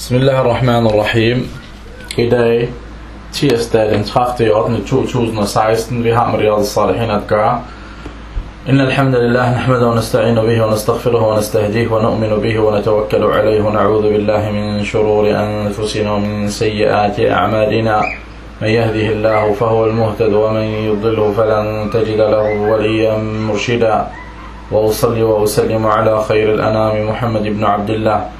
Bismillahirrahmanirrahim. I dag, tirsdag den 30. 8. 2016, vi har med Riyadh Salihin at gøre. إن الحمد لله نحمده ونستعين به ونستغفره ونستهديه ونؤمن به ونتوكل عليه ونعوذ بالله من شرور أنفسنا ومن سيئات أعمالنا من يهده الله فهو المهتد ومن يضله فلن تجد له وليا مرشدا وأصلي وأسلم على خير الأنام محمد بن عبد الله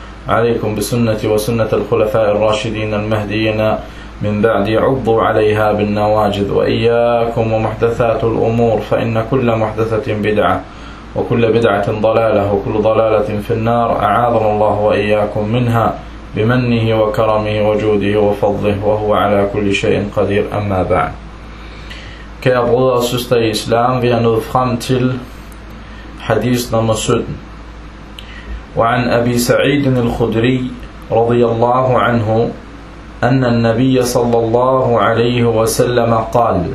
عليكم بسنتي وسنة الخلفاء الراشدين المهديين من بعد عضوا عليها بالنواجذ وإياكم ومحدثات الأمور فإن كل محدثة بدعة وكل بدعة ضلالة وكل ضلالة في النار أعاذنا الله وإياكم منها بمنه وكرمه وجوده وفضله وهو على كل شيء قدير أما بعد Kære brødre og søstre i islam, vi er nået frem til nummer 17. وعن أبي سعيد الخدري رضي الله عنه أن النبي صلى الله عليه وسلم قال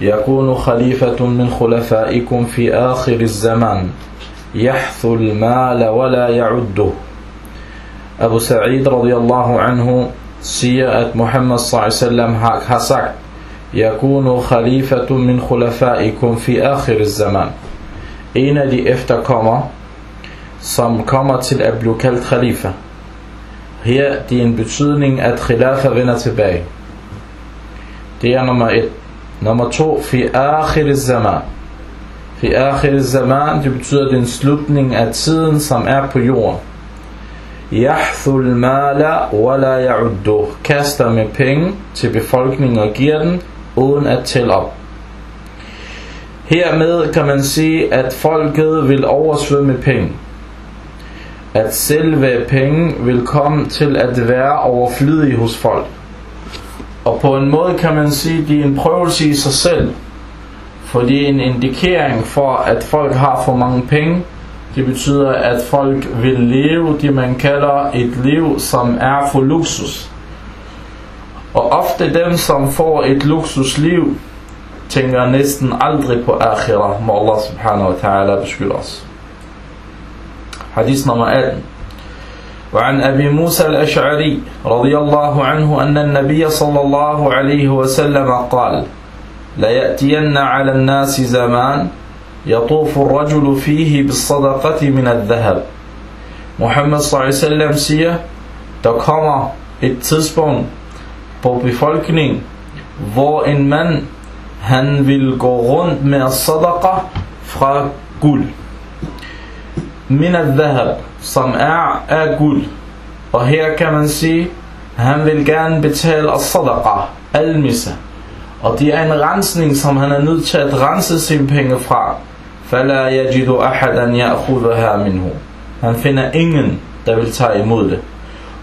يكون خليفة من خلفائكم في آخر الزمان يحث المال ولا يعده. أبو سعيد رضي الله عنه سيئت محمد صلى الله عليه وسلم حسك يكون خليفة من خلفائكم في آخر الزمان. إن دي افتقامه som kommer til at blive kaldt khalifa. Her det er en betydning, at khilafa vender tilbage. Det er nummer et. Nummer to, fi akhir zaman. Fi akhir zaman, det betyder, den slutning af tiden, som er på jorden. Yahthul mala wala ya'udduh. Kaster med penge til befolkningen og giver den, uden at tælle op. Hermed kan man sige, at folket vil oversvømme penge. At selve penge vil komme til at være overflødige hos folk. Og på en måde kan man sige, at det er en prøvelse i sig selv. For det er en indikering for, at folk har for mange penge, det betyder, at folk vil leve det, man kalder et liv, som er for luksus. Og ofte dem, som får et luksusliv, tænker næsten aldrig på akhirah, må Allah subhanahu wa ta'ala beskytte os. حديث نمائل وعن أبي موسى الأشعري رضي الله عنه أن النبي صلى الله عليه وسلم قال ليأتين على الناس زمان يطوف الرجل فيه بالصدقة من الذهب. محمد صلى الله عليه وسلم سيه تقام التسبون ببفلكنين hvor en من han vil من الصدقة med at. Min al-dhahab, som er af guld. Og her kan man sige, han vil gerne betale al-sadaqa, al-misa. Og det er en rensning, som han er nødt til at rense sine penge fra. فلا يجد أحدا يأخذها منه han finder ingen der vil tage imod det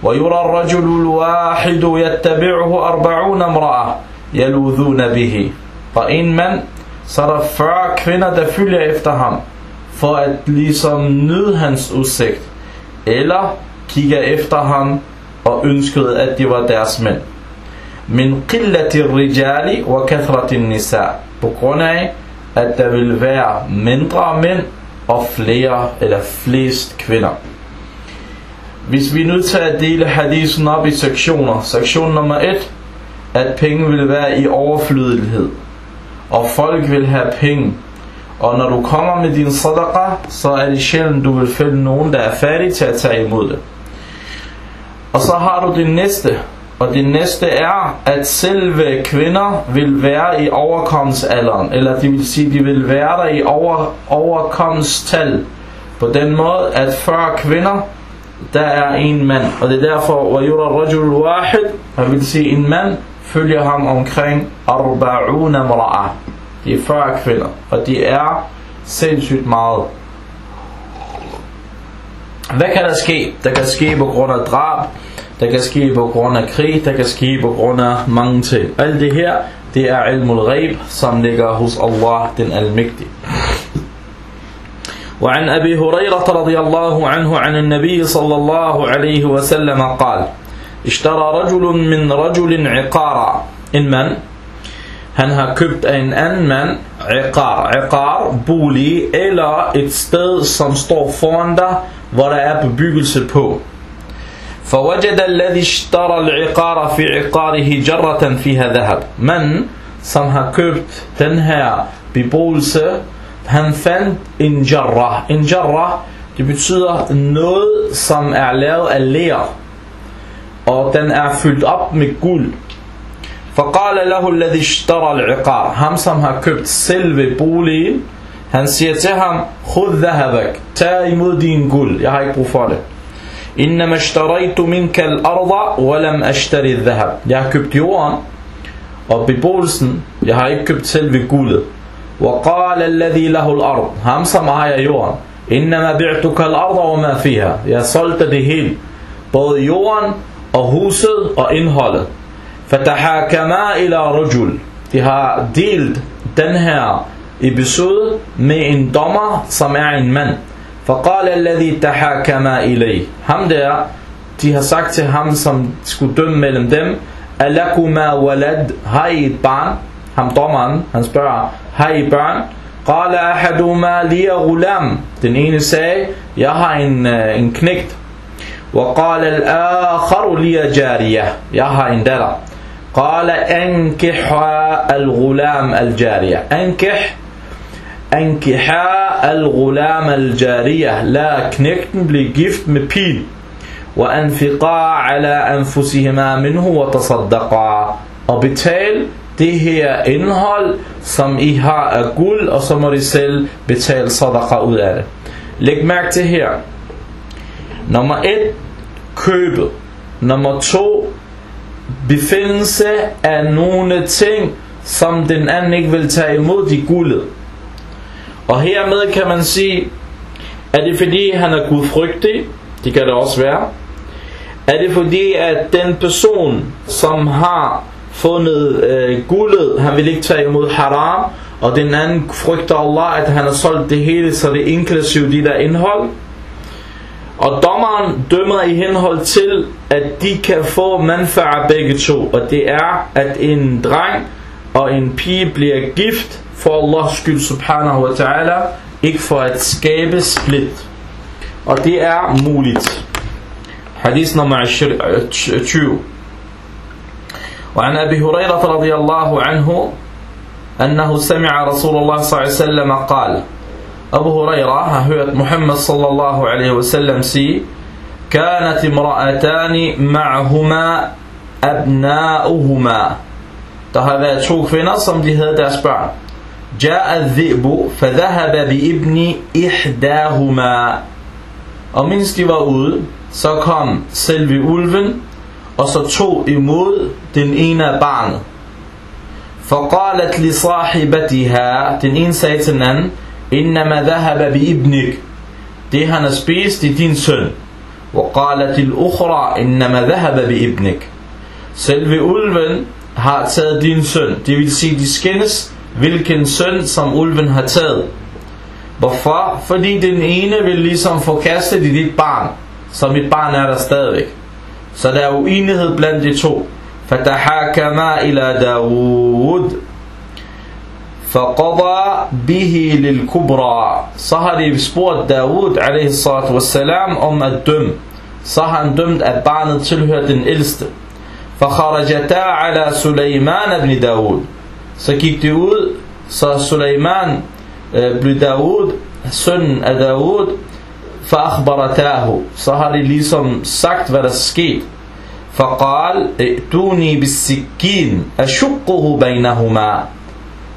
ويرى الرجل الواحد يتبعه أربعون امرأة يلوذون به og en mand så er der 40 kvinder der følger efter ham for at ligesom nyde hans udsigt eller kigge efter ham og ønskede at de var deres mænd min qillati rijali wa kathrati nisa på grund af at der vil være mindre mænd og flere eller flest kvinder. Hvis vi er nødt til at dele hadisen op i sektioner, sektion nummer 1, at penge vil være i overflydelighed, og folk vil have penge, og når du kommer med din sadaqa, så er det sjældent, du vil finde nogen, der er færdige til at tage imod det. Og så har du det næste, og det næste er, at selve kvinder vil være i overkomstalderen, eller det vil sige, de vil være der i over, overkomsttal. På den måde, at 40 kvinder, der er en mand. Og det er derfor, وَيُرَى الرَّجُلُ الْوَاحِدِ Han vil sige, en mand følger ham omkring arba'una mra'a. Det er 40 kvinder, og det er sindssygt meget. Hvad kan der ske? Der kan ske på grund af drab, der kan ske på grund af krig, der kan ske på grund af mange ting. Alt det her, det er ilmul ghaib, som ligger hos Allah, den almægtige. وعن أبي هريرة رضي الله عنه عن النبي صلى الله عليه وسلم قال اشترى رجل من رجل عقارا en mand han har købt af en anden mand iqar, iqar, bolig eller et sted som står foran dig hvor der er bebyggelse på فوجد الذي اشترى العقار في عقاره جرة فيها ذهب من som har købt den her beboelse han fandt en jarra. En jarra, det betyder noget, som er lavet af ler. Og den er fyldt op med guld. فقال له الذي اشترى العقار هم سم كبت سلو بولي هن سيتهم خذ ذهبك تاي مدين قل يا هاي بوفالة إنما اشتريت منك الأرض ولم أشتري الذهب. يا كبت يوان وببولسن يا هاي كبت سلو قل وقال الذي له الأرض هم سم يا يوان إنما بعتك الأرض وما فيها يا سلطة دي هيل بل يوان أهوسل وإنهالت فتحاكما إلى رجل de har delt den her episode med en dommer som er en mand فقال الذي تحاكما إليه ham der de har sagt til ham som skulle dømme mellem dem ألكما ولد har I et barn ham dommeren han spørger har I børn قال أحدهما لي غلام den ene sagde jeg har en, uh, en knægt وقال الآخر لي جارية jeg har en datter قال انكح الغلام الجارية انكح انكح الغلام الجارية لا كنكتن بلي جيفت مبيل وانفقا على انفسهما منه وتصدقا وبتال det her indhold, som I har af guld, og så må I selv betale sadaqa ud 1. Købet. Nummer 2. befindelse af nogle ting, som den anden ikke vil tage imod de guldet. Og hermed kan man sige, er det fordi han er gudfrygtig? Det kan det også være. Er det fordi, at den person, som har fundet øh, guldet, han vil ikke tage imod haram, og den anden frygter Allah, at han har solgt det hele, så det er inklusiv de der indhold? Og dommeren dømmer i henhold til, at de kan få manfa'a begge to. Og det er, at en dreng og en pige bliver gift for Allahs skyld subhanahu wa ta'ala. Ikke for at skabe split. Og det er muligt. Hadith nummer 20. وعن أبي هريرة رضي الله عنه أنه سمع رسول الله صلى الله عليه وسلم قال أبو هريرة. آه. هو محمد صلى الله عليه وسلم سي. كانت امرأتان معهما أبناؤهما. تهذا تشوف في نصم دي هذا أسبع جاء الذئب فذهب بابن إحداهما. ومن استوى أول. سكم سلبي أولفن. وستشو إمول تنين بعن. فقالت لصاحبتها تنين سيتنن إنما ذهب بابنك det han har spist i din søn وقالت الأخرى إنما ذهب بابنك selve ulven har taget din søn det vil sige de skændes hvilken søn som ulven har taget hvorfor? fordi den ene vil ligesom forkaste i dit barn så mit barn er der stadigvæk så der er uenighed blandt de to فتحاكما إلى داود فقضى به للكبرى så de spurgt Daud alaihi salatu wassalam om at dømme så han dømt at barnet tilhører den ældste فخرجتا على سليمان بن داود så gik det ud så Suleiman øh, blev Daud sønnen af Daud فأخبرتاه så har de ligesom sagt hvad der skete فقال ائتوني بالسكين أشقه بينهما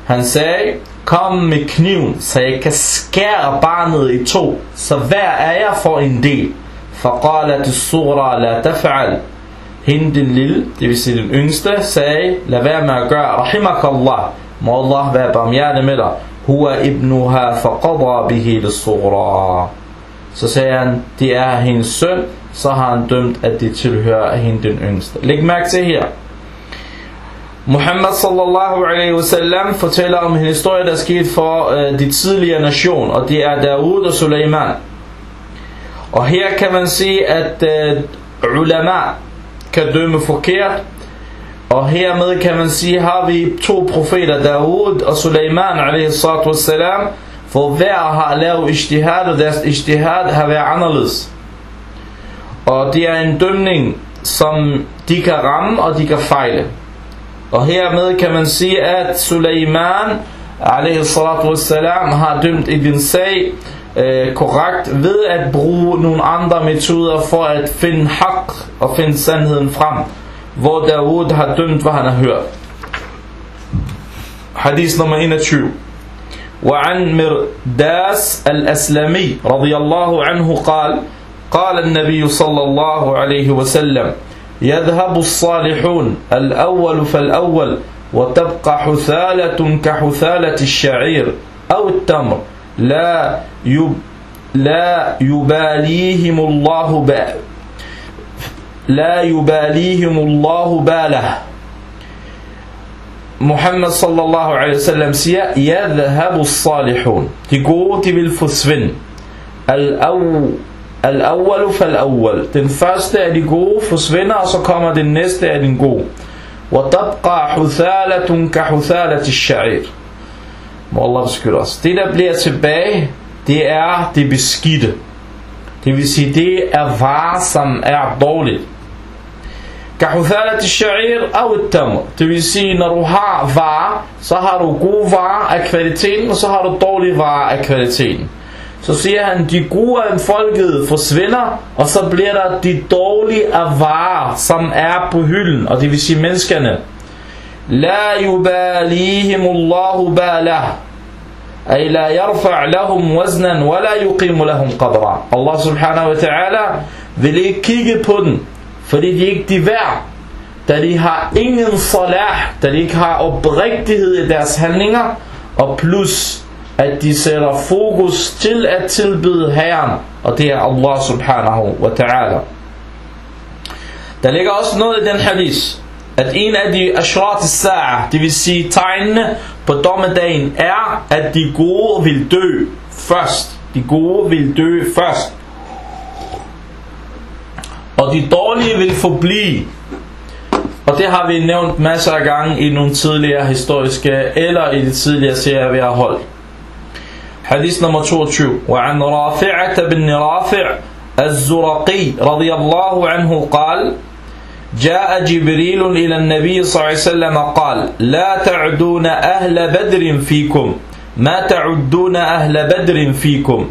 Han sagde, kom med kniven, så jeg kan skære barnet i to, så hver af jer får en del. فقالت الصغرى لا تفعل Hende den lille, det vil sige den yngste, sagde, lad være med at gøre, rahimak Allah, må Allah være barmhjertig med dig. Hua ibnuha faqadra bihi lissughra. Så sagde han, det er hendes søn, så har han dømt, at de tilhører hende den yngste. Læg mærke til her. Muhammad sallallahu alaihi wasallam fortæller om en historie, der skete for øh, de tidligere nation, og det er Daud og Suleiman. Og her kan man se, at øh, ulama kan dømme forkert, og hermed kan man sige, har vi to profeter, Daud og Suleiman alaihi salatu wassalam, for hver har lavet ijtihad, og deres ijtihad har været anderledes. Og det er en dømning, som de kan ramme, og de kan fejle. Og hermed kan man sige, at Suleiman alaihi salatu wassalam har dømt i din sag øh, korrekt ved at bruge nogle andre metoder for at finde hak og finde sandheden frem. Hvor Dawood har dømt, hvad han har hørt. Hadith nummer 21. وعن مرداس الأسلمي رضي الله عنه قال قال النبي صلى الله عليه وسلم يذهب الصالحون الأول فالأول وتبقى حثالة كحثالة الشعير أو التمر لا يب لا يباليهم الله ب لا يباليهم الله باله Muhammad sallallahu alaihi wasallam siger, Yadhabu salihun. De gode, de vil. Al-awwalu fal-awwal. Den første af de gode forsvinder, og så kommer den næste af den gode. وَتَبْقَى حُثَالَةٌ كَحُثَالَةِ الشَّعِيرِ Må Allah beskytte os. Det, der bliver tilbage, det er det beskidte. Det vil sige, det er varer, som er dårligt. Kahuthalat al-sha'ir og al-tamr. Det vil sige, når du har varer, så har du gode varer af kvaliteten, og så har du dårlige varer af kvaliteten. Så siger han, de gode af folket forsvinder, og så bliver der de dårlige af varer, som er på hylden, og det vil sige menneskerne. La yubalihimullahu balah. أي لا يرفع لهم وزنا ولا يقيم لهم قدرا Allah subhanahu wa ta'ala vil ikke kigge på den fordi de ikke de værd, da de har ingen salah, da de ikke har oprigtighed i deres handlinger, og plus at de sætter fokus til at tilbyde Herren, og det er Allah subhanahu wa ta'ala. Der ligger også noget i den hadith, at en af de ashrat sa'a, det vil sige tegnene på dommedagen, er, at de gode vil dø først. De gode vil dø først og de dårlige vil forblive. Og det har vi nævnt masser af gange i nogle tidligere historiske, eller i de tidligere serier, vi har holdt. Hadith nummer 22. وعن رافعة بن رافع الزرقي رضي الله عنه قال جاء جبريل إلى النبي صلى الله عليه وسلم قال لا تعدون أهل بدر فيكم ما تعدون أهل بدر فيكم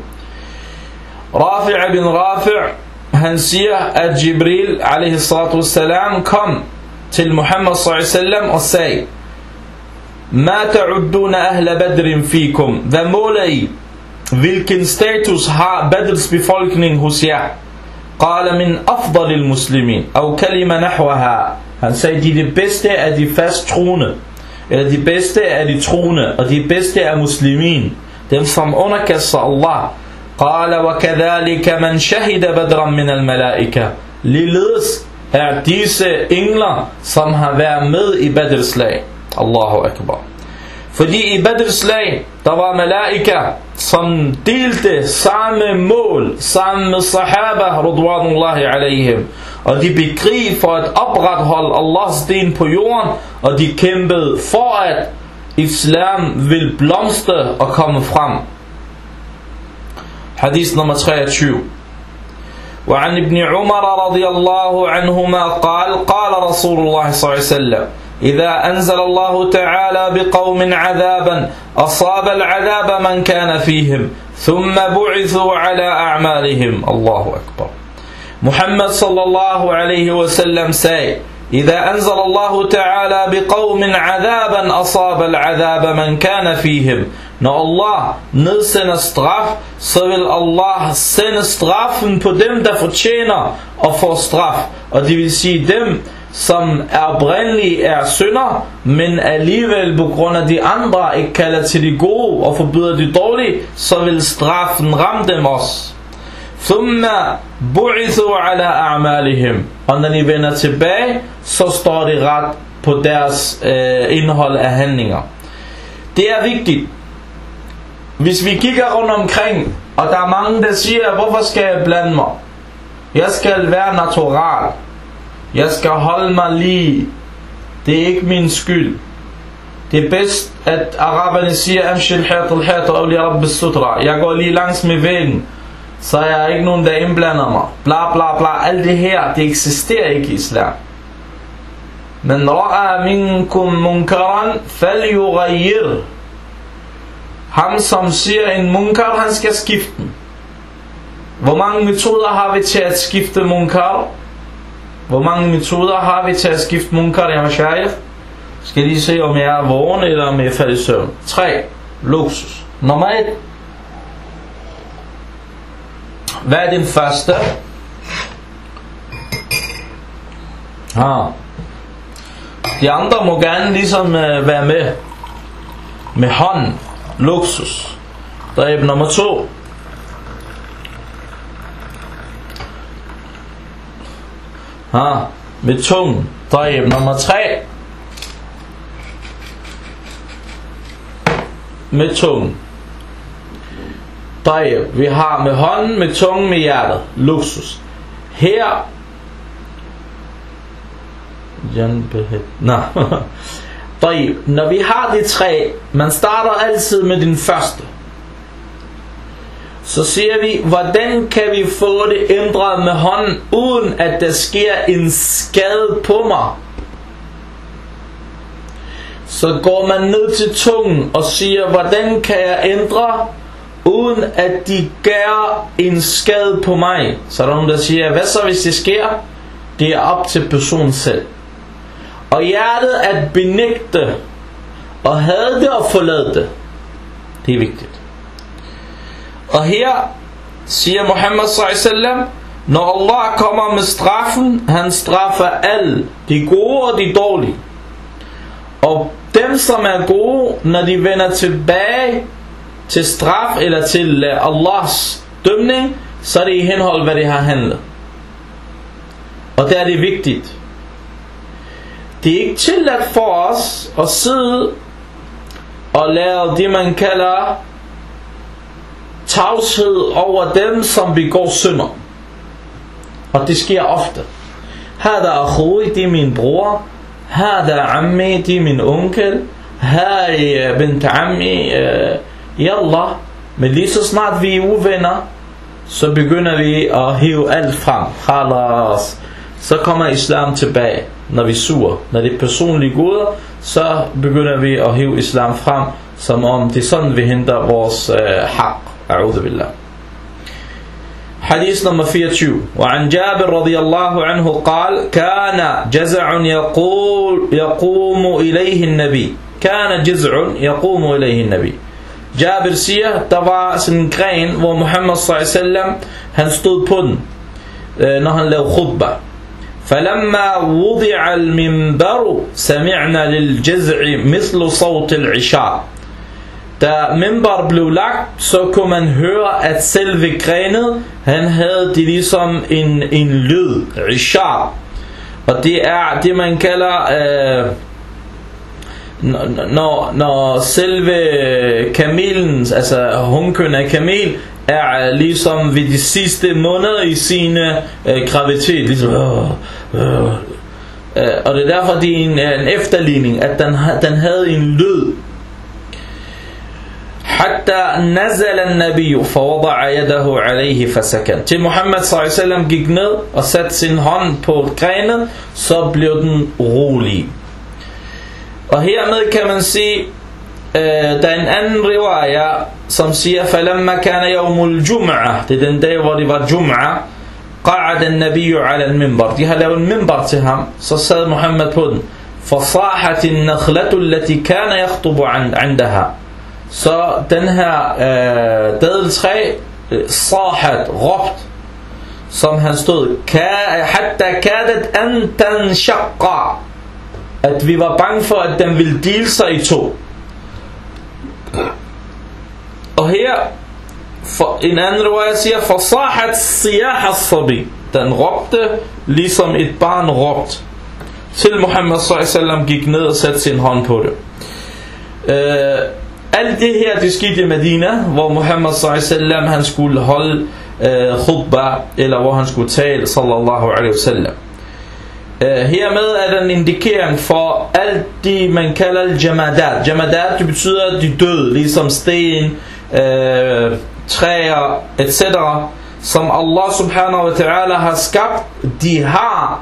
رافع بن رافع han siger, at Jibril a.s. kom til Muhammad s.a.v. og sagde, Ma ta'udduna ahla badrin fikum. Hvad måler I? Hvilken status har Badrs befolkning hos jer? Qala min afdal muslimin. Au kalima nahwaha. Han sagde, de er de bedste af de fast troende. Eller de bedste af de troende. Og de bedste af muslimin. Dem som underkaster Allah. قال وكذلك من شهد بدرا من الملائكة Ligeledes er disse engler, som har været med i Badrs slag. Allahu Akbar. Fordi i Badrs slag, der var malaika, som delte samme mål, sammen med sahaba, rudwanullahi alaihim. Og de krig for at opretholde Allahs din på jorden, og de kæmpede for at islam vil blomstre og komme frem. حديث نمبر 23 وعن ابن عمر رضي الله عنهما قال قال رسول الله صلى الله عليه وسلم إذا أنزل الله تعالى بقوم عذابا أصاب العذاب من كان فيهم ثم بعثوا على أعمالهم. الله أكبر. محمد صلى الله عليه وسلم say إذا أنزل الله تعالى بقوم عذابا أصاب العذاب من كان فيهم. Når Allah nedsender straf, så vil Allah sende straffen på dem, der fortjener at få straf. Og det vil som er oprindelige er synder, men alligevel på grund af de andre ikke kalder til de gode og forbyder de dårlige, så vil straffen ramme dem også. ثم بعثوا على أعمالهم Og når de vender tilbage, så står de ret på deres øh, indhold af handlinger. Det er vigtigt. Hvis vi kigger rundt omkring, og der er mange, der siger, hvorfor skal jeg blande mig? Jeg skal være natural. Jeg skal holde mig lige. Det er ikke min skyld. Det er bedst, at araberne siger, Amshil hat al hat og rabbis sutra. Jeg går lige langs med væggen, så jeg er ikke nogen, der indblander mig. Bla bla bla. Alt det her, det eksisterer ikke i islam. Men ra'a minkum munkaran falyughayyir. Han som siger en munkar, han skal skifte den. Hvor mange metoder har vi til at skifte munkar? Hvor mange metoder har vi til at skifte munkar, i mashayikh? Skal lige se, om jeg er vågen, eller om jeg er faldet i søvn. 3. Luksus. Nummer 1. Hvad er din første? Ha. De andre må gerne ligesom uh, være med. Med hånd. Luksus. Dræb nummer 2. Ha. Med tungen. Dræb nummer 3. med tungen. Dræb. Vi har med hånden, med tungen, med hjertet. Luksus. Her... Nå. Dræb. Når vi har de tre, man starter altid med den første. Så siger vi, hvordan kan vi få det ændret med hånden, uden at der sker en skade på mig? så går man ned til tungen og siger, hvordan kan jeg ændre, uden at de gør en skade på mig. Så er der nogen, der siger, hvad så hvis det sker? Det er op til personen selv. Og hjertet at benægte og have det og forlade det. Det er vigtigt. Og her siger Muhammad sallam, når Allah kommer med straffen, han straffer alle, de gode og de dårlige. Og dem som er gode, når de vender tilbage til straf eller til øh, Allahs dømning, så er det i henhold, hvad de har handlet. Og der er det vigtigt. Det er ikke tilladt for os at sidde og lave det, man kalder tavshed over dem, som begår synder. Og det sker ofte. Her der Akhoi, det er min bror. Her der Ammi, det er min onkel. Her er øh, Bint Ammi, øh, Jalla. Men lige så snart vi er uvenner, så begynder vi at hive alt frem. Halas. Så kommer islam tilbage, når vi suger. Når det er personlige goder, så begynder vi at hive islam frem, som om det er sådan, vi henter vores øh, haq. A'udhu billah حديث نمبر 24 وعن جابر رضي الله عنه قال كان جزع يقول يقوم إليه النبي. كان جزع يقوم إليه النبي. Jabir siger, der var sådan en gren, hvor Muhammad sallam, han stod på den. فلما وضع المنبر سمعنا للجزع مثل صوت العشاء. Da member blev lagt, så kunne man høre, at selve grenet, han havde det ligesom en, en lyd, rishar. Og det er det, man kalder, øh, når, når selve kamelens, altså hunkøn af kamel, er ligesom ved de sidste måneder i sine øh, gravitet, ligesom, øh, øh, øh, og det er derfor, det er en, en efterligning, at den, den havde en lyd, حتى نزل النبي فوضع يده عليه فسكن til Muhammad sallallahu gik ned og satte sin hånd på grenen så blev den rolig og hermed kan man sige øh, der er en anden riwaya som siger فلما كان يوم الجمعة det er den dag hvor det var jum'a قعد النبي على المنبر de har lavet en minbar til ham så sad Muhammad på den فصاحت النخلة التي كان يخطب عندها Så den her øh, dadel 3, øh, sahat, råbt, som han stod, hatta kadat an tanshaqqa, at vi var bange for, at den ville dele sig i to. Og her For, en anden riwayah siger, Fasahat siyah sabi. Den råbte, ligesom et barn råbt. Til Muhammad s.a.v. gik ned og satte sin hånd på det. Øh, alt det her, det skete i Medina, hvor Muhammad s.a.v. han skulle holde øh, khutbah, eller hvor han skulle tale, sallallahu alaihi wasallam. Øh, hermed er der en indikering for alt det, man kalder jamadat. Jamadat, det betyder de døde, ligesom sten, øh, træer, etc. Som Allah subhanahu wa ta'ala har skabt, de har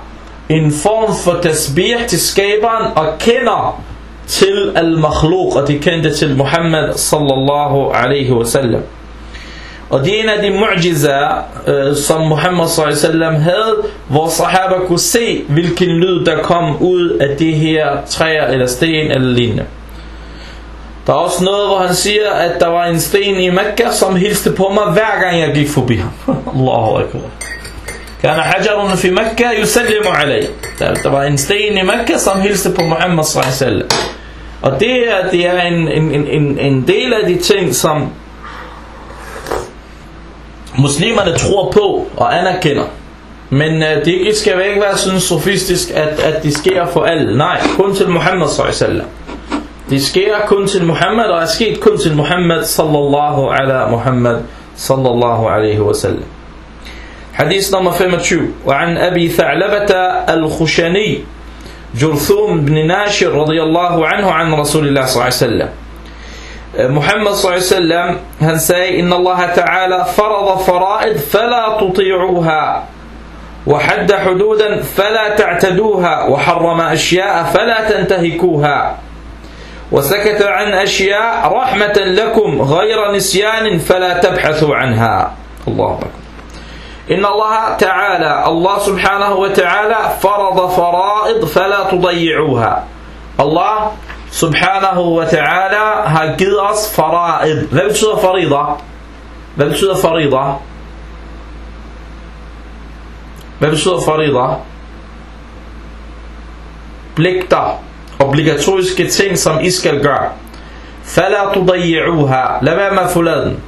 en form for tasbih til skaberen og kender til al-makhluk, og de kendte til Muhammad sallallahu alaihi wasallam. Og det er en af de mu'jiza, øh, som Muhammad sallallahu havde, hvor sahaba kunne se, hvilken lyd der kom ud af det her træer eller sten eller lignende. Der er også noget, hvor han siger, at der var en sten i Mekka, som hilste på mig, hver gang jeg gik forbi ham. Allahu akbar. كان حجر في مكة يسلم عليه der var en sten i Mekka som hilste på Muhammad sallallahu alaihi og det er, det er en, en, en, en del af de ting som muslimerne tror på og anerkender men uh, det skal ikke være sådan sofistisk at, at de sker for alle nej, kun til Muhammad sallallahu alaihi wasallam det sker kun til Muhammad og er sket kun til Muhammad sallallahu ala Muhammad sallallahu alaihi wasallam حديث نمبر 25 وعن أبي ثعلبة الخشني جرثوم بن ناشر رضي الله عنه عن رسول الله صلى الله عليه وسلم. محمد صلى الله عليه وسلم sagde إن الله تعالى فرض فرائض فلا تطيعوها وحد حدودا فلا تعتدوها وحرم أشياء فلا تنتهكوها وسكت عن أشياء رحمة لكم غير نسيان فلا تبحثوا عنها. الله أكبر. إن الله تعالى الله سبحانه وتعالى فرض فرائض فلا تضيعوها الله سبحانه وتعالى har givet os fara'id. Hvad betyder farida? Hvad betyder farida? Hvad betyder farida? Pligter. Obligatoriske ting, som I skal gøre. فلا تضيعوها. Lad være med at forlade den.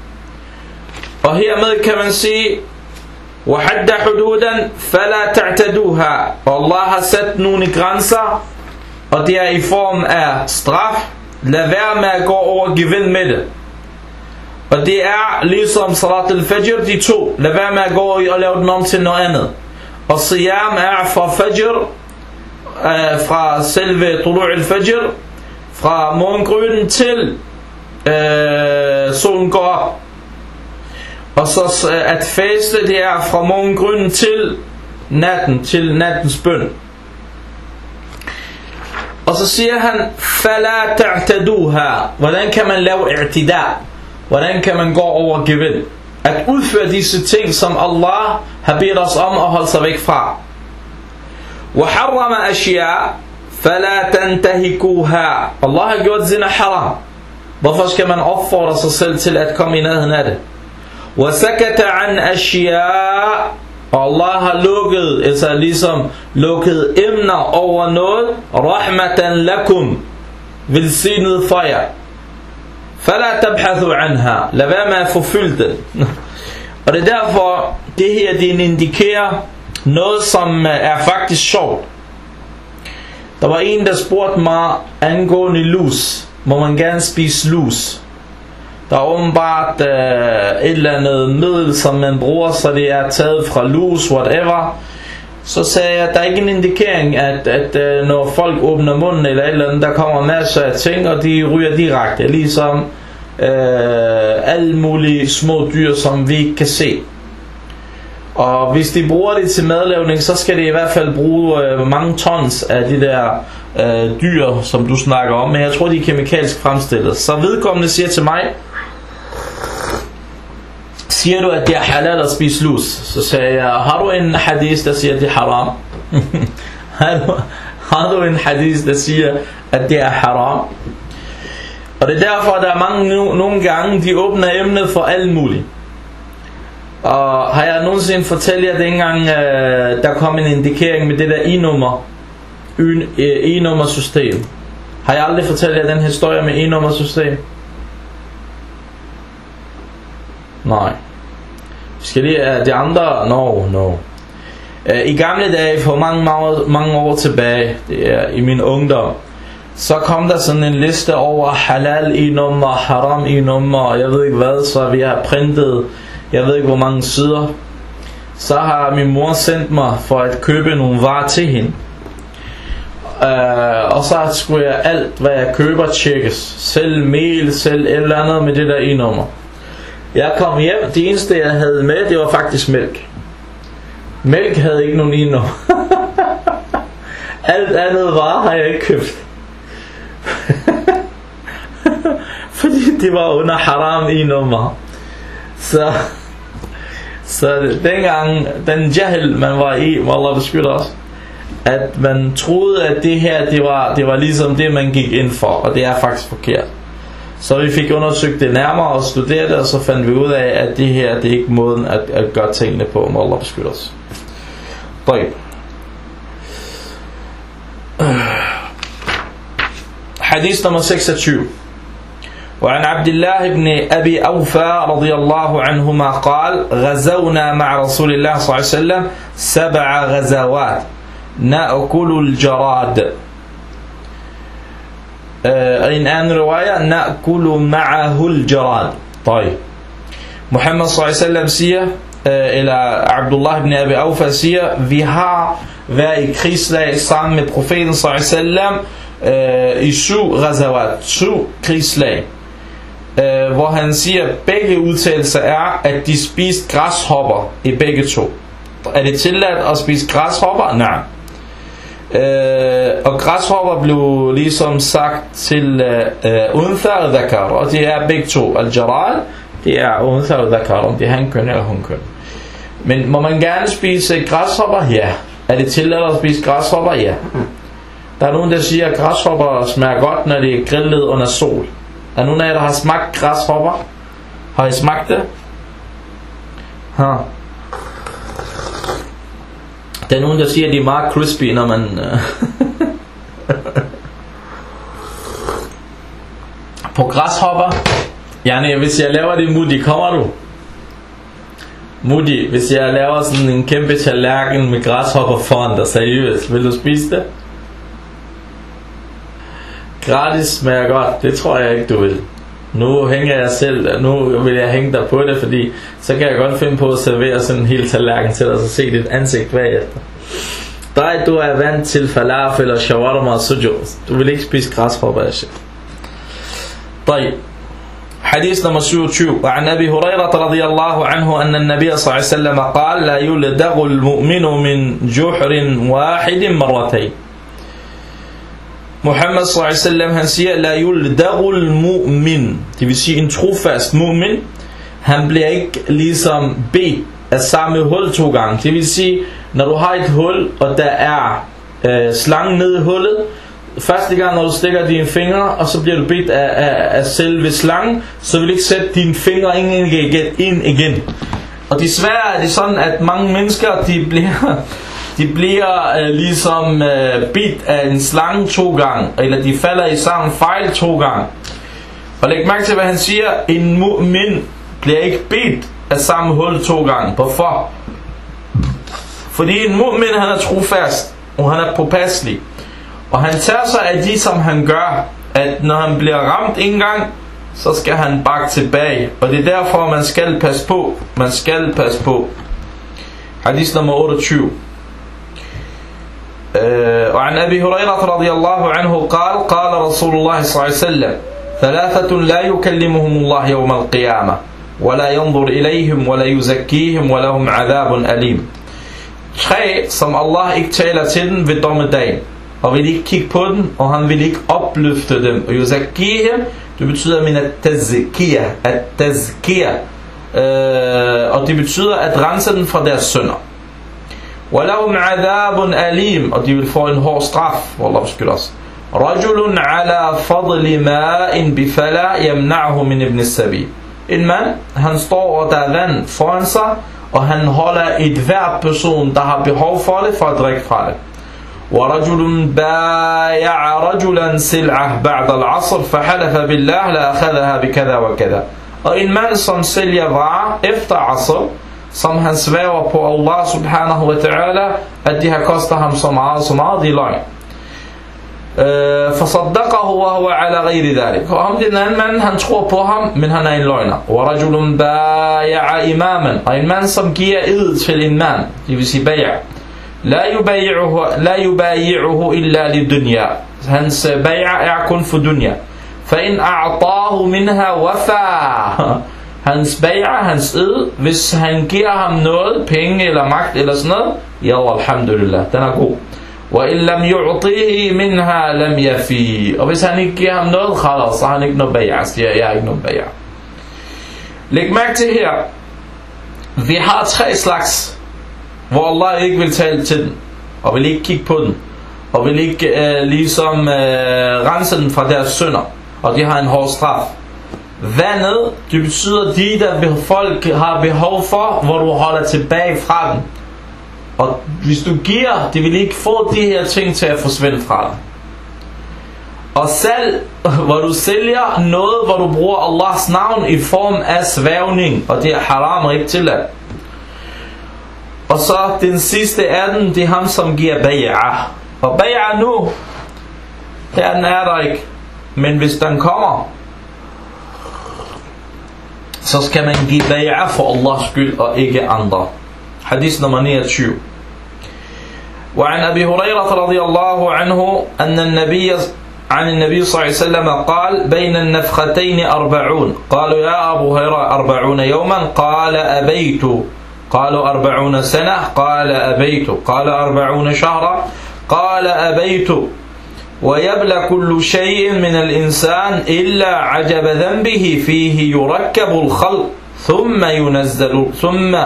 Og hermed kan man sige, وحد حدودا فلا تعتدوها. والله ست نون غرانسا ودي أي فورم أ ستراف لا فير ما جو اور جيفن ميد. ودي صلاة الفجر دي تو. لا فير ما جو اور لاو نون سي الصيام أ فر فجر أ فرا طلوع الفجر فرا مون كرون تيل أ سون og så at faste det er fra morgengryden til natten, til nattens bøn. Og så siger han, فَلَا تَعْتَدُوهَا Hvordan kan man lave i'tida? Hvordan kan man gå over gevind? At udføre disse ting, som Allah har bedt os om at holde sig væk fra. وَحَرَّمَ أَشْيَاء فَلَا تَنْتَهِكُوهَا Allah har gjort zina haram. Hvorfor skal man opfordre sig selv til at komme i nærheden af det? وَسَكَتَ عَنْ أَشْيَاء Allah har lukket, altså ligesom lukket emner over noget, rahmatan lakum, velsignet for jer. فَلَا تَبْحَثُوا عَنْهَا Lad være med at forfylde den. Og det er derfor, det her det indikerer noget, som er faktisk sjovt. Der var en, der spurgte mig angående lus. Må man gerne spise lus? Der er åbenbart øh, et eller andet middel, som man bruger, så det er taget fra lus, whatever. Så sagde jeg, at der er ikke en indikering, at, at øh, når folk åbner munden eller et eller andet, der kommer masser af ting, og de ryger direkte. Ligesom øh, alle mulige små dyr, som vi ikke kan se. Og hvis de bruger det til madlavning, så skal de i hvert fald bruge øh, mange tons af de der øh, dyr, som du snakker om. Men jeg tror, de er kemikalsk fremstillet. Så vedkommende siger til mig, siger du, at det er halal at spise lus? Så sagde jeg, har du en hadith, der siger, at det er haram? har, du, har du en hadith, der siger, at det er haram? Og det er derfor, at der er mange no, nogle gange, de åbner emnet for alt muligt. Og har jeg nogensinde fortalt jer, at dengang øh, der kom en indikering med det der i-nummer, øh, e-nummersystem. Har jeg aldrig fortalt jer den historie med e-nummersystem? Nej. Skal lige, uh, de andre, no, no. Uh, I gamle dage, for mange, mange, mange år tilbage, det er i min ungdom, så kom der sådan en liste over halal i nummer, haram i nummer, og jeg ved ikke hvad, så vi har printet, jeg ved ikke hvor mange sider. Så har min mor sendt mig for at købe nogle varer til hende. Uh, og så skulle jeg alt hvad jeg køber tjekkes Selv mel, selv et eller andet med det der i nummer jeg kom hjem, det eneste jeg havde med Det var faktisk mælk. Mælk havde ikke nogen i Alt andet varer har jeg ikke købt. Fordi det var under haram i nummer. Så Så dengang Den jahil man var i Wallah beskytte os at man troede, at det her, det var, det var ligesom det, man gik ind for, og det er faktisk forkert. Så vi fik undersøgt det nærmere og studeret det, og så fandt vi ud af, at det her, det er ikke måden at, at gøre tingene på, må Allah beskytte os. طيب حديث نمبر 26 وعن عبد الله بن أبي أوفى رضي الله عنهما قال غزونا مع رسول الله صلى الله عليه وسلم سبع غزوات نأكل الجراد Eh, en anden riwaya, Na'kulu ma'ahul jarad. Tøj. Muhammad s.a.v. siger, eller Abdullah ibn Abi Aufa siger, vi har været i krigslag sammen med profeten s.a.v. i syv razawat, syv krigslag. Eh, hvor han siger, at begge udtalelser er, at de spiste græshopper i begge to. Er det tilladt at spise græshopper? Nej. Øh, og græshopper blev ligesom sagt til øh, øh untha og dhakar, og det er begge to. Al-jaral, det er untha og dhakar, om det er hankøn eller hunkøn. Men må man gerne spise græshopper? Ja. Er det tilladt at spise græshopper? Ja. Der er nogen, der siger, at græshopper smager godt, når det er grillet under sol. Er nogen af jer, der har smagt græshopper? Har I smagt det? Ha. Der er nogen, der siger, at de er meget crispy, når man... Øh, på græshopper. Jani, hvis jeg laver det Mudi, kommer du? Mudi, hvis jeg laver sådan en kæmpe tallerken med græshopper foran dig, seriøst, vil du spise det? Gratis smager godt, det tror jeg ikke, du vil Nu hænger jeg selv, nu vil jeg hænge dig på det, fordi så kan jeg godt finde på at servere sådan en hel tallerken til dig, og så se dit ansigt bagefter. Dig, du er vant til falafel og shawarma og sujo. Du vil ikke spise græshopper af shit. طيب حديث نمبر 27 وعن أبي هريرة رضي الله عنه أن النبي صلى الله عليه وسلم قال لا يلدغ المؤمن من جحر واحد مرتين Muhammad sallallahu han siger, la yuldagul mu'min. Det vil sige, en trofast mu'min, han bliver ikke ligesom B af samme hul to gange. Det vil sige, når du har et hul, og der er øh, slangen nede i hullet, første gang, når du stikker dine fingre, og så bliver du bedt af, af, af selve slangen, så vil du ikke sætte dine fingre ind igen, ind igen. Og desværre er det sådan, at mange mennesker, de bliver de bliver øh, ligesom øh, bit af en slange to gange, eller de falder i samme fejl to gange. Og læg mærke til, hvad han siger. En mu'min bliver ikke bit af samme hul to gange. Hvorfor? Fordi en mu'min, han er trofast, og han er påpasselig. Og han tager sig af de, som han gør, at når han bliver ramt en gang, så skal han bakke tilbage. Og det er derfor, man skal passe på. Man skal passe på. Hadith nummer 28. وعن أبي هريرة رضي الله عنه قال قال رسول الله صلى الله عليه وسلم ثلاثة لا يكلمهم الله يوم القيامة ولا ينظر إليهم ولا يزكيهم ولهم عذاب أليم Tre, som Allah ikke taler til dem ved dommedagen, og vil ikke kigge på dem, og han vil ikke opløfte dem. Og yuzakihim, det betyder min at-tazkiya, at-tazkiya, og det betyder at rense dem fra deres sønder. ولهم عذاب أليم og de vil få en hård straf والله beskytter os رجل على فضل ماء بفلا يمنعه من ابن السبيل en mand han står og der er vand foran sig og han holder et hver person der har behov for det for at drikke fra det ورجل بايع رجلا سلعة بعد العصر فحلف بالله لأخذها بكذا وكذا Og en mand, som sælger varer efter asr, som han svæver på Allah subhanahu wa ta'ala, at de har kostet ham meget, så meget, de løgn. فصدقه وهو على غير ذلك ham den mand han tror på ham men han er en ورجل بايع إماما og en mand som giver ed til en mand لا يبايعه لا يبايعه إلا للدنيا hans bayer er for dunya فإن أعطاه منها وفى hans bayer, hans ed, hvis han giver ham noget, penge eller magt eller sådan noget, ja, alhamdulillah, den er god. وَإِن لَمْ يُعْطِهِ مِنْهَا لَمْ يَفِي Og hvis han ikke giver ham noget, khalas, så har han ikke noget bager. Siger, jeg har ikke noget bager. Læg mærke til her. Vi har tre slags, hvor Allah ikke vil tale til den, og vil ikke kigge på den, og vil ikke øh, ligesom øh, rense den fra deres synder, og de har en hård straf. Vandet, det betyder de, der folk har behov for, hvor du holder tilbage fra dem. Og hvis du giver, det vil ikke få de her ting til at forsvinde fra dig. Og selv, hvor du sælger noget, hvor du bruger Allahs navn i form af svævning, og det er haram og ikke tilladt. Og så den sidste er den, det er ham, som giver bay'ah. Og bay'ah nu, her den er der ikke. Men hvis den kommer, så skal man give bay'ah for Allahs skyld og ikke andre. حديث نمبر 29 وعن أبي هريرة رضي الله عنه أن النبي عن النبي صلى الله عليه وسلم قال بين النفختين أربعون. قالوا يا أبو هريرة أربعون يوما؟ قال أبيت. قالوا أربعون سنة؟ قال أبيت. قال أربعون شهرا؟ قال أبيت. ويبلى كل شيء من الإنسان إلا عجب ذنبه فيه يركب الخلق ثم ينزل ثم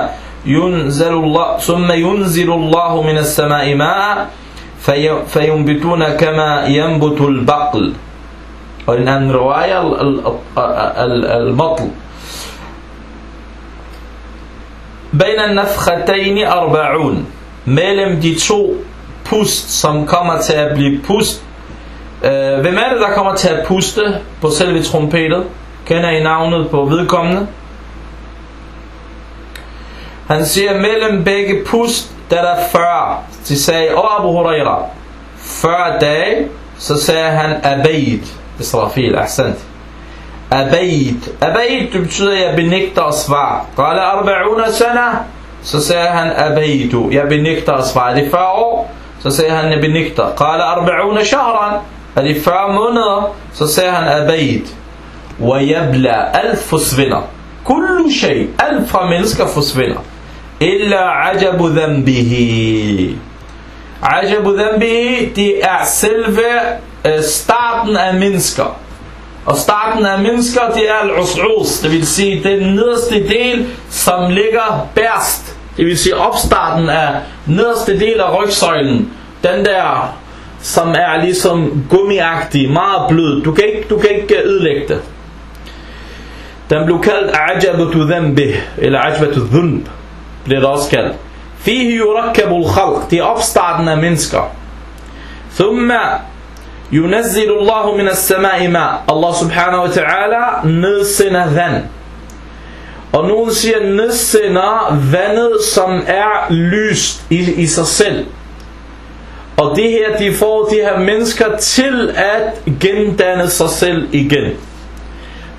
ينزل الله ثم ينزل الله من السماء ماء في فينبتون كما ينبت البقل وإن رواية المطل بين النفختين أربعون mellem de to pust, som kommer til at. Øh, hvem er det, der kommer til at puste på selve trompetet? Kender I navnet på vedkommende? Han siger, mellem begge pust, der er der 40. De sagde, åh Abu Huraira, 40 dage, så sagde han, abayt. Israfil, ahsant. Abayt. Abayt, det betyder, jeg benægter at svare. Qala arba'una sana, så sagde han, abaytu. Jeg benægter at svare. Det Er 40 år? Så sagde han, jeg benægter. Qala arba'una shahran at i 40 måneder? Så sagde han, abayt. Wayabla, alt forsvinder. Kullu shay, alt fra mennesker forsvinder. Illa ajabu dhanbihi. Ajabu dhanbihi, det er selve øh, starten af mennesker. Og starten af mennesker, det er al-us'us, det vil sige den nederste del, som ligger bærst. Det vil sige opstarten af nederste del af rygsøjlen. Den der, som er ligesom gummiagtig, meget blød. Du kan ikke, du kan ikke øh, ødelægge det. Den blev kaldt ajabatu dhanbi, eller ajabatu dhunb blev det også kaldt. Fihi yurakkabul khalq, det er opstarten af mennesker. Thumma yunazzilu Allahu min as-sama'i ma. Allah subhanahu wa ta'ala nedsender vand. Og nogen siger nedsender vandet, som er lyst i, i sig selv. Og det her, de får de her mennesker til at gendanne sig selv igen.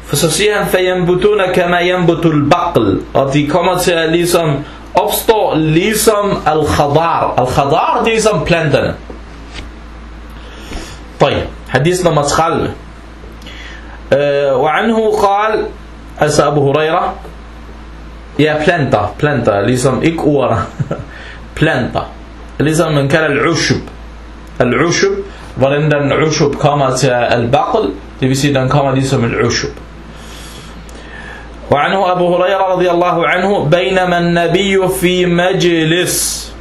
For så siger han, فَيَنْبُتُونَ كَمَا يَنْبُتُ الْبَقْلِ Og de kommer til at ligesom opstå ligesom al-khadar. Al-khadar, det er ligesom planterne. طيب حديث نمبر 30 أه وعنه قال altså Abu Huraira ja planter planter ligesom ikke ord planter ligesom man kalder al-ushub. Al-ushub, hvordan den ushub kommer til al-baql, det وعنه أبو هريرة رضي الله عنه بينما النبي في مجلس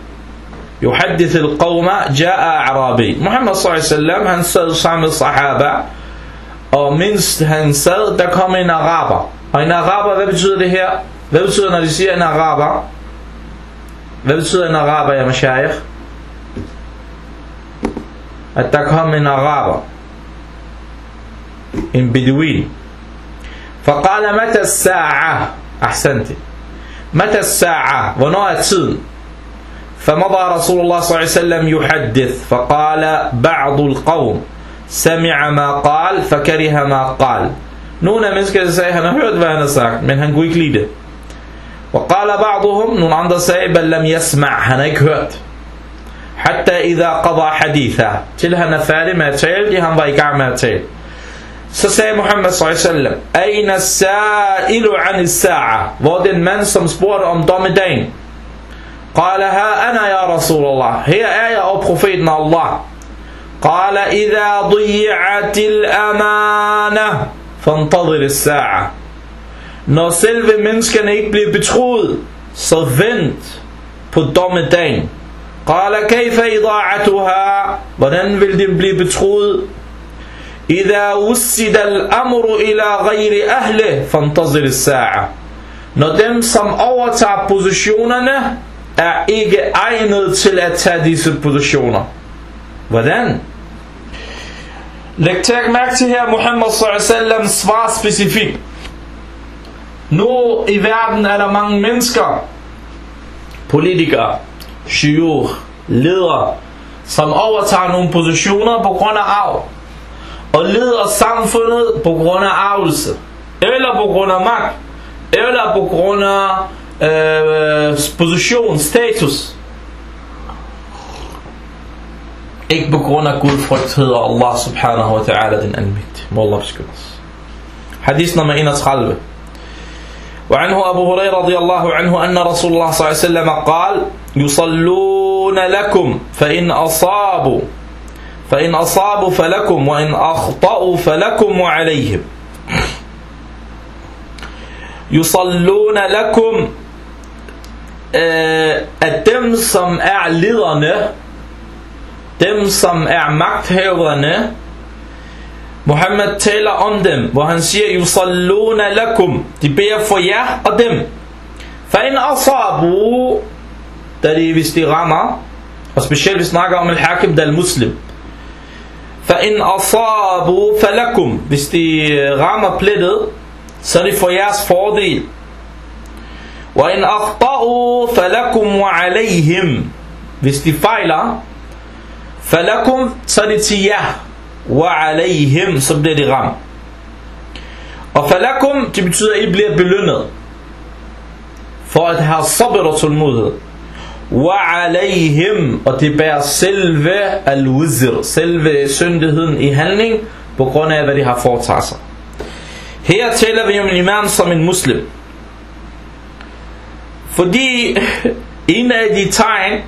يحدث القوم جاء أعرابي. محمد صلى الله عليه وسلم هنسل صام الصحابة أو منست هنسل دكم إن غابة أين غابة ذا بتصير هي ذا بتصير نرسي إن hvad betyder en araber ja mashayikh at der kom en araber en beduin فقال متى الساعة أحسنت متى الساعة ونوع تيد فمضى رسول الله صلى الله عليه وسلم يحدث فقال بعض القوم سمع ما قال فكره ما قال Nogle af mennesker sagde, han har hørt, hvad han har sagt, men han kunne ikke lide det. وقال بعضهم, nogle andre sagde, بل لم يسمع, han har ikke hørt. حتى إذا قضى حديثه, til han er færdig med at tale, det han var i gang med at tale. Så sagde Muhammad s.a.v. أين السائل عن الساعة, hvor den mand, som spurgte om dommedagen, قال ها أنا يا رسول الله, er jeg, og profeten Allah. قال إذا ضيعت الأمانة فانتظر الساعة Når selve menneskerne ikke bliver betroet, så vent på dommedagen. قال كيف إضاعتها Hvordan vil den blive betroet? إذا وسد الأمر إلى غير أهله فانتظر الساعة Når dem som overtager positionerne er ikke egnet til at tage disse positioner. Hvordan? Læg tag mærke til her, Muhammad s.a.v. svar specifikt. Nu i verden er der mange mennesker, politikere, syger, ledere, som overtager nogle positioner på grund af arv, og leder samfundet på grund af arvelse, eller på grund af magt, eller på grund af øh, position, status. Ikke på grund af gudfrygt hedder Allah subhanahu wa ta'ala den almægtige. Må Allah beskytte os. Hadith nummer 31. وعنه أبو هريرة رضي الله عنه أن رسول الله صلى الله عليه وسلم قال يصلون لكم فإن أصابوا فإن أصابوا فلكم وإن أخطأوا فلكم وعليهم. يصلون لكم at dem som er lederne dem som er magthaverne Muhammad taler om dem hvor han siger yusalluna lakum de beder for jer og dem fa in asabu da de hvis de rammer og specielt vi snakker om al-hakim der muslim fa in asabu falakum hvis de rammer plettet så er det for jeres fordel akhta'u falakum wa alayhim hvis de fejler falakum så er det til jer wa alayhim så bliver de ramt. Og falakum det betyder at I bliver belønnet for at have sabr og tålmodighed wa alayhim og det bærer selve al-wizr selve syndigheden i handling på grund af hvad de har foretaget sig. Her taler vi om en imam som en muslim. Fordi en af de tegn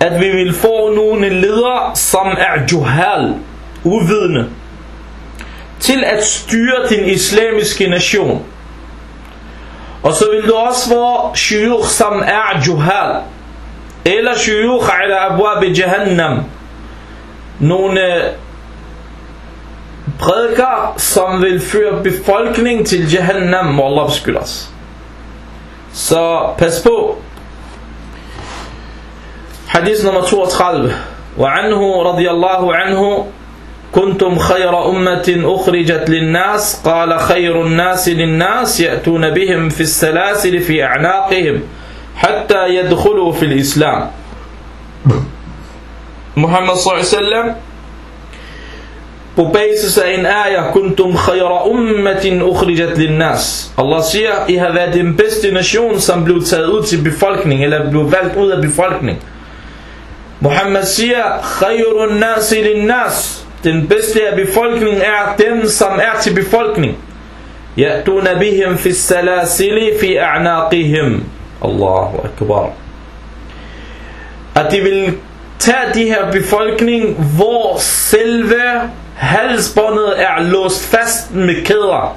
at vi vil få nogle ledere som er juhal uvidende til at styre den islamiske nation og så vil du også få shuyukh som er juhal eller shuyukh ala abwab jahannam nogle prædiker som vil føre befolkning til jahannam må Allah beskytte os så pas på حديث نمبر 32 وعنه رضي الله عنه كنتم خير أمة أخرجت للناس قال خير الناس للناس يأتون بهم في السلاسل في أعناقهم حتى يدخلوا في الإسلام محمد صلى الله عليه وسلم på basis af en ayah kuntum khayra ummatin ukhrijat linnas Allah siger I har været den bedste nation som blev taget ud til befolkning eller blev valgt ud af befolkning Muhammad siger khayrun nasi linnas den bedste af befolkningen er dem som er til befolkning. Ya'tuna bihim fi salasili fi a'naqihim. Allahu akbar. At de vil tage de her befolkning hvor selve halsbåndet er låst fast med kæder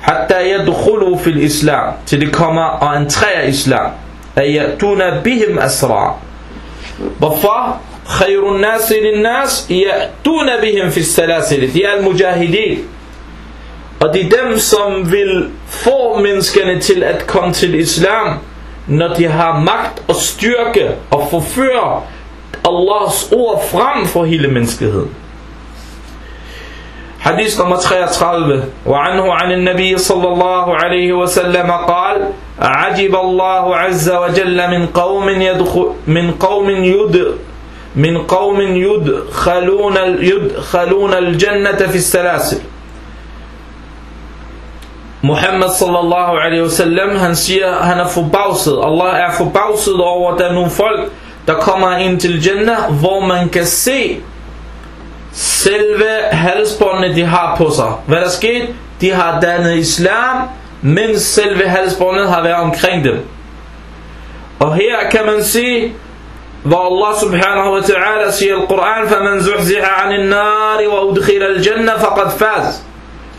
hatta yadkhulu fil islam til de kommer og entrerer islam. Ayatuna bihim asra. Hvorfor? Khayrun nas linnas yatuna bihim fis salasil de er al-mujahidin og det er dem som vil få menneskerne til at komme til islam når de har magt og styrke og forføre Allahs ord frem for hele menneskeheden حديث نمبر 33 وعنه عن النبي صلى الله عليه وسلم قال عجب الله عز وجل من قوم يدخل من قوم يد من قوم يدخلون يدخلون الجنة في السلاسل Muhammad sallallahu alaihi wasallam, han siger, han er forbavset. Allah er forbavset over, at der er nogle folk, der kommer ind til Jannah, hvor man kan se selve halsbåndene, de har på sig. Hvad der sket? De har dannet islam, mens selve halsbåndet har været omkring dem. Og her kan man se, hvor Allah subhanahu wa ta'ala siger i Koran, فَمَنْ زُحْزِحَ عَنِ النَّارِ وَأُدْخِلَ الْجَنَّةِ فَقَدْ فَازِ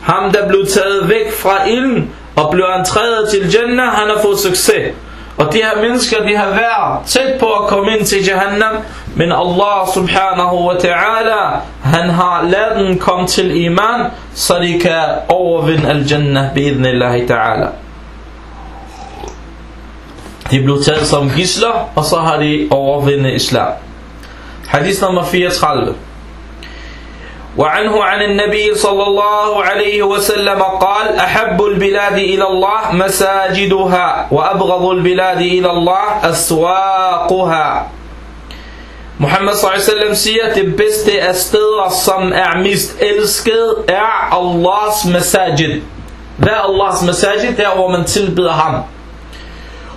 Ham, der blev taget væk fra ilden og blev entreret til Jannah, han har fået succes. Og de her mennesker, de har været tæt på at komme ind til Jahannam, men Allah subhanahu wa ta'ala, han har ladet dem komme til iman, så de kan overvinde al-Jannah bi'idnillahi ta'ala. De blev taget som gisler, og så har de overvindet islam. Hadith nummer 34. وعنه عن النبي صلى الله عليه وسلم قال أحب البلاد إلى الله مساجدها وأبغض البلاد إلى الله أسواقها Muhammad s.a.v. siger, at det bedste af steder, som er mest elsket, er Allahs masajid. Hvad er Allahs masajid? Der, hvor man tilbeder ham.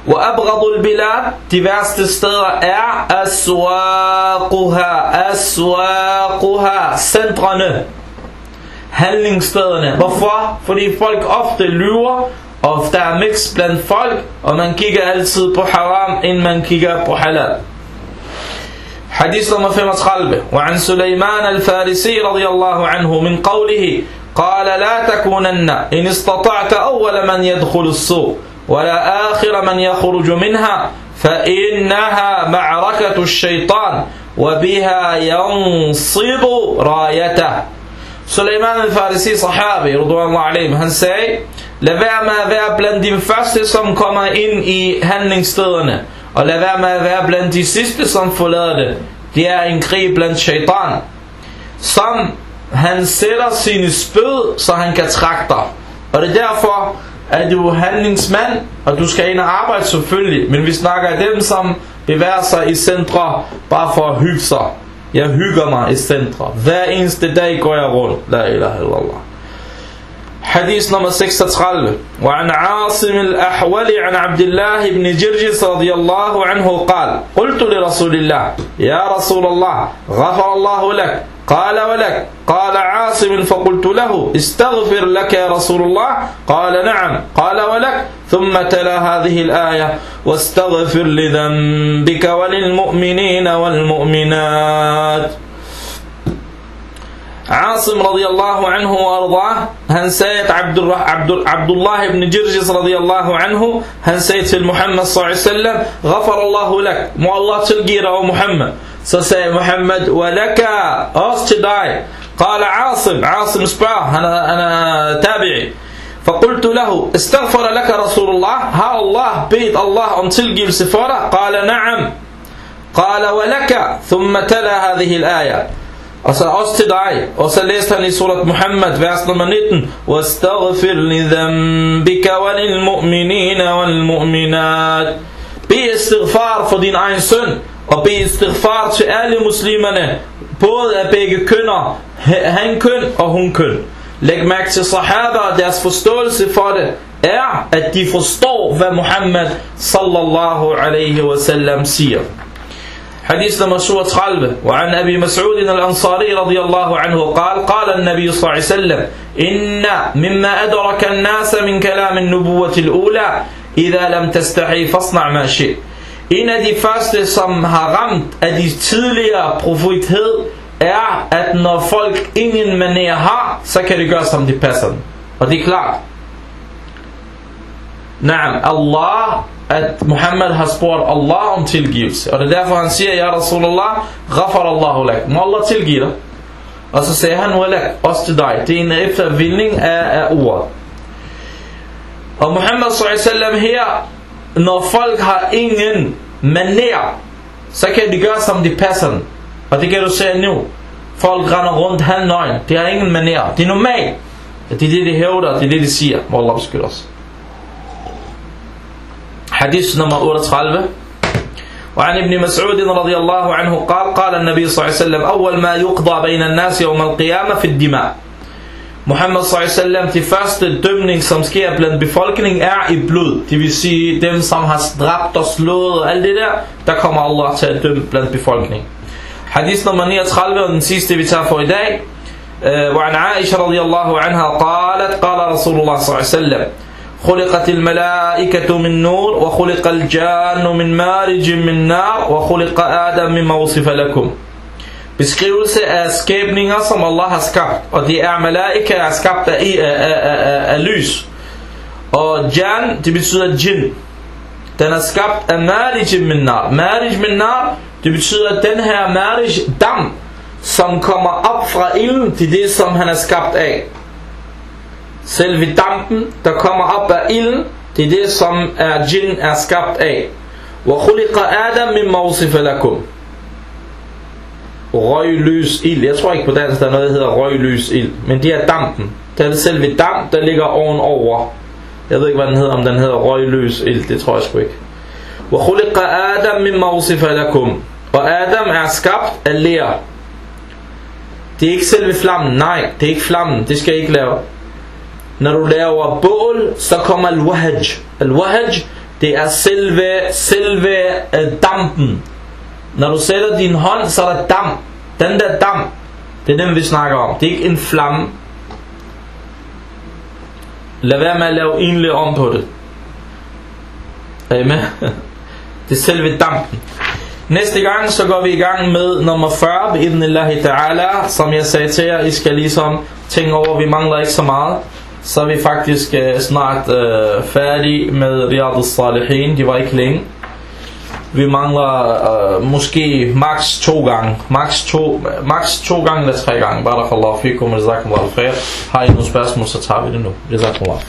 وأبغض البلاد de værste steder er aswaquha aswaquha centrene handlingsstederne hvorfor? fordi folk ofte lyver og der er mix blandt folk og man kigger altid på haram inden man kigger på halal حديث نمبر 35 وعن سليمان الفارسي رضي الله عنه من قوله قال لا تكونن إن استطعت أول من يدخل السوق ولا آخر من يخرج منها فإنها معركة الشيطان وبها ينصب رايته Suleiman al-Farisi sahabi, radwanallahu alaihim, han sagde, lad være med at være blandt de første, som kommer ind i handlingsstederne, og lad være med at være blandt de sidste, som forlader det. Det er en krig blandt shaitan, som han sætter sine spød, så han kan trække dig. Og det er derfor, er du handlingsmand, og du skal ind og arbejde selvfølgelig, men vi snakker af dem, som bevæger sig i centre, bare for at hygge sig. Jeg hygger mig i centre. Hver eneste dag går jeg rundt. La ilaha illallah. حديث نمبر 36 وعن عاصم الأحول عن عبد الله بن جرجس رضي الله عنه قال قلت لرسول الله يا رسول الله غفر الله لك. قال ولك. قال عاصم فقلت له استغفر لك يا رسول الله. قال نعم. قال ولك. ثم تلا هذه الآية واستغفر لذنبك وللمؤمنين والمؤمنات. عاصم رضي الله عنه وأرضاه هنسيت عبد, الرح... عبد... عبد الله بن جرجس رضي الله عنه هنسيت سيد في محمد صلى الله عليه وسلم غفر الله لك. مو الله تلقير أو محمد. سيد محمد ولك أستداي. قال عاصم عاصم سبا أنا... أنا تابعي. فقلت له استغفر لك رسول الله؟ ها الله بيت الله ان تلقي بسفارة؟ قال نعم. قال ولك. ثم تلا هذه الآية. Og så også til dig. Og så læste han i surat Muhammad, vers nummer 19. وَاسْتَغْفِرْ لِذَنْبِكَ وَلِلْمُؤْمِنِينَ وَالْمُؤْمِنَاتِ Be istighfar for din egen søn, og be istighfar til alle muslimerne, både af begge kønner, han køn og hun køn. Læg mærke til sahaba, og deres forståelse for det er, at de forstår, hvad Muhammad sallallahu alaihi wasallam siger. حديث نمبر 37 وعن أبي مسعود الأنصاري رضي الله عنه قال قال النبي صلى الله عليه وسلم إن مما أدرك الناس من كلام النبوة الأولى إذا لم تستحي فاصنع ما شئت En af de første, som har ramt af de tidligere profethed, er, at når folk ingen manér har, så kan de gøre, som de passer dem. Og det er klart. Naam, Allah at Muhammad har spurgt Allah om tilgivelse. Og det er derfor han siger, Ja Rasulullah, ghafar Allahu lak. Må Allah tilgive dig. Og så sagde han, walak, også til dig. Det er en eftervildning af, af ordet. Og Muhammad s.a.v. her, når folk har ingen manér, så kan de gøre som de passer dem. Og det kan du se nu. Folk render rundt halvnøgen. Det har ingen manér. Det er normalt. Det er det, de hævder. Det er det, de siger. Må Allah beskytte os. حديث نمر قلبه وعن ابن مسعود رضي الله عنه قال قال النبي صلى الله عليه وسلم أول ما يقضى بين الناس يوم القيامة في الدماء. محمد صلى الله عليه وسلم في فاست دمنين som sker blandt befolkningen er i blod det vil sige dem som har dræbt og slået og alt det der حديث نمر 39 den sidste vi tager وعن عائشة رضي الله عنها قالت قال رسول الله صلى الله عليه وسلم خلقت الملائكة من نور وخلق الجان من مارج من نار وخلق آدم مما وصف لكم beskrivelse af skabninger, som Allah har skabt. Og det er malaika, er skabt af, af, af, af, af lys. Og jan, det betyder jinn. Den er skabt af marij min nar. Marij min nar, det betyder, den her marij, dam, som kommer op fra ilden, er det, som han er skabt af. Selve dampen, der kommer op af ilden, det er det, som er jinn er skabt af. وَخُلِقَ آدَمْ مِنْ مَوْصِفَ لَكُمْ røgløs ild. Jeg tror ikke på dansk, der er noget, der hedder røgløs ild. Men det er dampen. Det er det selve damp, der ligger ovenover. Jeg ved ikke, hvad den hedder, om den hedder røgløs ild. Det tror jeg sgu ikke. وَخُلِقَ آدَمْ مِنْ مَوْصِفَ لَكُمْ Og Adam er skabt af ler. Det er ikke selve flammen. Nej, det er ikke flammen. Det skal jeg ikke lave. Når du laver bål, så kommer al-wahaj. Al-wahaj, det er selve, selve øh, dampen. Når du sætter din hånd, så er der damp. Den der damp, det er den vi snakker om. Det er ikke en flamme. Lad være med at lave egentlig om på det. Er I med? Det er selve dampen. Næste gang så går vi i gang med nummer 40 Ibn Allah ta'ala Som jeg sagde til jer, I skal ligesom tænke over, vi mangler ikke så meget så er vi faktisk uh, snart uh, færdige med Riyadh al-Salihin De var ikke længe vi mangler uh, måske max to gange. Max to, max to gange eller tre gange. Barakallahu fikum, jazakumullahu khair. Har I nogle spørgsmål, så tager vi det nu. Jazakumullahu.